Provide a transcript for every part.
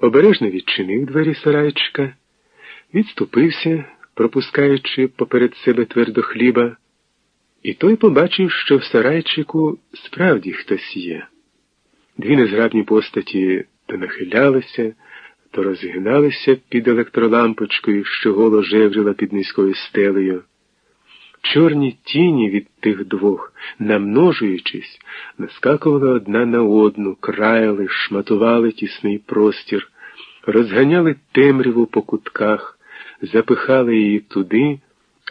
обережно відчинив двері сарайчика, відступився, пропускаючи поперед себе твердо хліба, і той побачив, що в сарайчику справді хтось є. Дві незграбні постаті то нахилялися, то розгиналися під електролампочкою, що голо жевріла під низькою стелею. Чорні тіні від тих двох, намножуючись, наскакували одна на одну, краяли, шматували тісний простір, розганяли темряву по кутках, запихали її туди,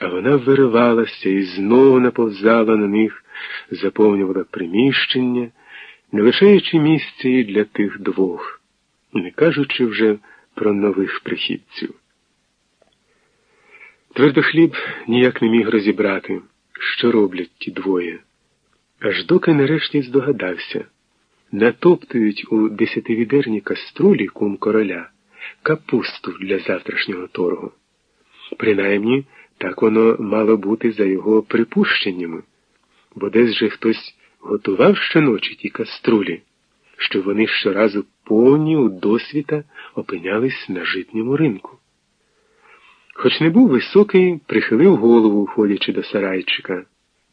а вона виривалася і знову наповзала на них, заповнювала приміщення, не лишаючи місця і для тих двох, не кажучи вже про нових прихідців. Твердохліб ніяк не міг розібрати, що роблять ті двоє. Аж доки нарешті здогадався натоптують у десятивідерній каструлі кум короля капусту для завтрашнього торгу. Принаймні, так воно мало бути за його припущеннями, бо десь же хтось готував щоночі ті каструлі, що вони щоразу повні у досвіта опинялись на житньому ринку. Хоч не був високий, прихилив голову, входячи до сарайчика.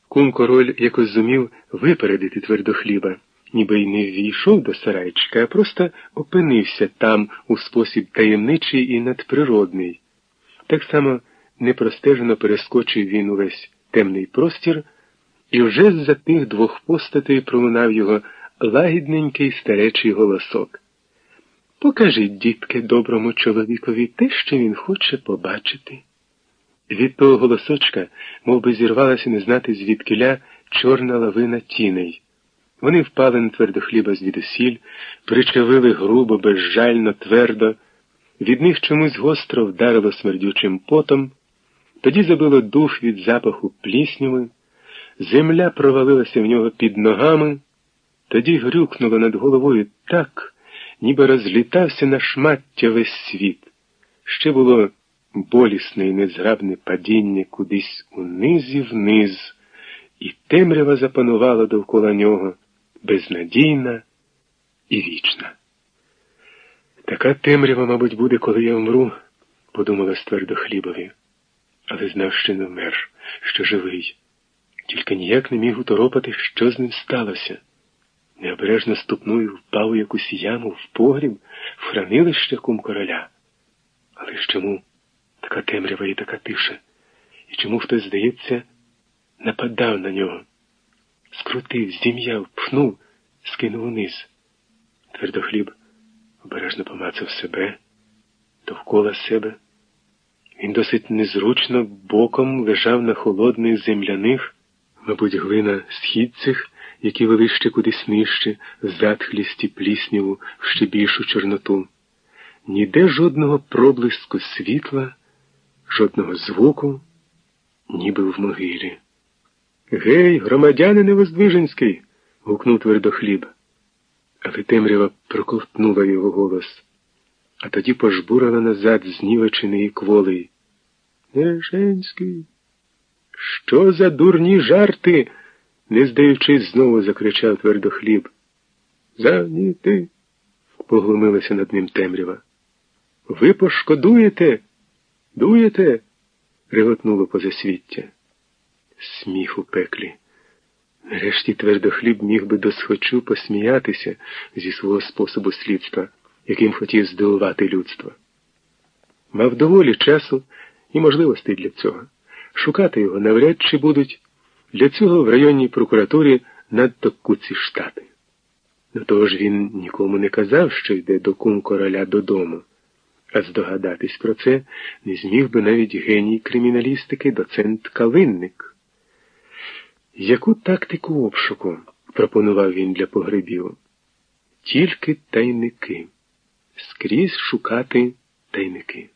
Кум король якось зумів випередити твердохліба, ніби й не ввійшов до сарайчика, а просто опинився там у спосіб таємничий і надприродний. Так само непростежено перескочив він увесь темний простір, і вже з-за тих двох постатей пролунав його лагідненький старечий голосок. Покажіть, дітки, доброму чоловікові те, що він хоче побачити. Від того голосочка мов би, зірвалася не знати звідкиля чорна лавина тіней. Вони впали на твердо хліба звідусіль, причавили грубо, безжально, твердо, від них чомусь гостро вдарило смердючим потом, тоді забило дух від запаху пліснями, земля провалилася в нього під ногами, тоді грюкнуло над головою так ніби розлітався на шмаття весь світ. Ще було болісне і незграбне падіння кудись униз і вниз, і темрява запанувала довкола нього, безнадійна і вічна. Така темрява, мабуть, буде, коли я вмру, подумала ствердо хлібові, але знав, що не вмер, що живий, тільки ніяк не міг уторопати, що з ним сталося. Необережно ступною впав у якусь яму в погріб, в хранилище кум короля. Але ж чому така темрява і така тиша? І чому хтось, здається, нападав на нього? Скрутив, зім'яв, пхнув, скинув униз. Твердохліб обережно помацав себе, довкола себе. Він досить незручно боком лежав на холодних земляних, мабуть, глина східцях які вели ще кудись нижче, в затхлісті плісняву в ще більшу чорноту. Ніде жодного проблиску світла, жодного звуку, ніби в могилі. Гей, громадянине Воздвиженський. гукнув твердохліб. Але темрява проковтнула його голос, а тоді пожбурила назад знівечений і кволий. Неженський, що за дурні жарти? Не здаючись, знову закричав твердохліб. Заніти. поглумилася над ним темрява. Ви пошкодуєте? Дуєте? реготнуло позасвіття. Сміх у пеклі. Нарешті твердохліб міг би досхочу посміятися зі свого способу слідства, яким хотів здивувати людство. Мав доволі часу і можливостей для цього. Шукати його навряд чи будуть для цього в районній прокуратурі надто куці штати. До того ж він нікому не казав, що йде до кум короля додому, а здогадатись про це не зміг би навіть геній криміналістики доцент Калинник. Яку тактику обшуку пропонував він для погребів? Тільки тайники, скрізь шукати тайники.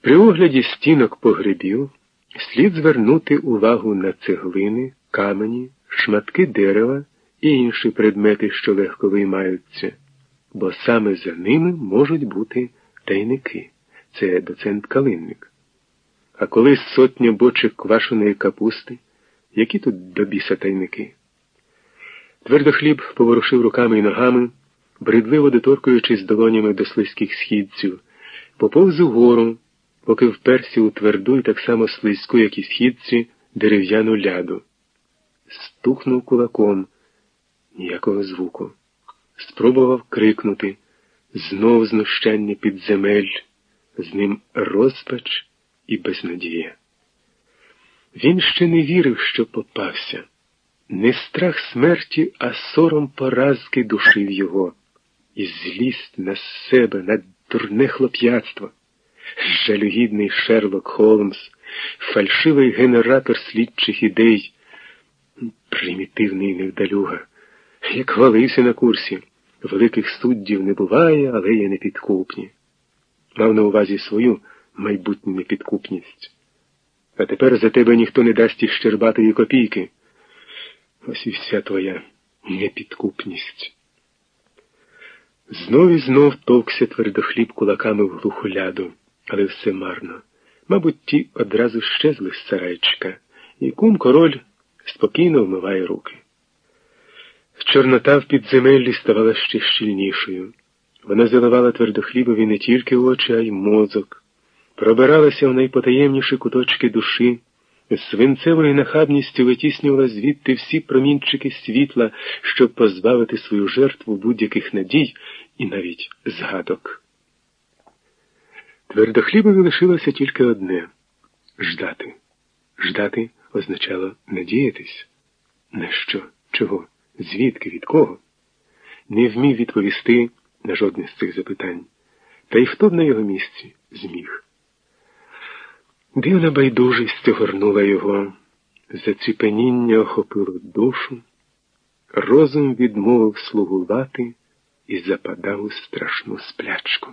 При огляді стінок погребів слід звернути увагу на цеглини, камені, шматки дерева і інші предмети, що легко виймаються, бо саме за ними можуть бути тайники. Це доцент Калинник. А коли сотня бочок квашеної капусти, які тут до біса тайники? Твердохліб поворушив руками і ногами. бредливо доторкуючись долонями до слизьких східців, поповз угору, поки вперся у тверду і так само слизьку, як і східці, дерев'яну ляду. Стукнув кулаком ніякого звуку. Спробував крикнути знов знущання підземель, з ним розпач і безнадія. Він ще не вірив, що попався. Не страх смерті, а сором поразки душив його, і злість на себе, на дурне хлоп'ятство. Жалюгідний Шерлок Холмс, фальшивий генератор слідчих ідей, примітивний невдалюга, як хвалився на курсі. Великих суддів не буває, але є непідкупні. Мав на увазі свою майбутню непідкупність. А тепер за тебе ніхто не дасть і щербатої копійки. Ось і вся твоя непідкупність. Знов і знов товкся твердохліб кулаками в глуху ляду, але все марно. Мабуть, ті одразу щезли з сарайчика, і кум король спокійно вмиває руки. Чорнота в підземеллі ставала ще щільнішою. Вона заливала твердохлібові не тільки очі, а й мозок, пробиралася в найпотаємніші куточки душі, з свинцевою нахабністю витіснювала звідти всі промінчики світла, щоб позбавити свою жертву будь-яких надій і навіть згадок. Твердохлібові лишилося тільки одне ждати. Ждати означало надіятись. На що? Чого? Звідки, від кого? Не вмів відповісти на жодне з цих запитань. Та й хто б на його місці зміг? Дивна байдужість огорнула його, заціпеніння охопило душу, розум відмовив слугувати і западав у страшну сплячку.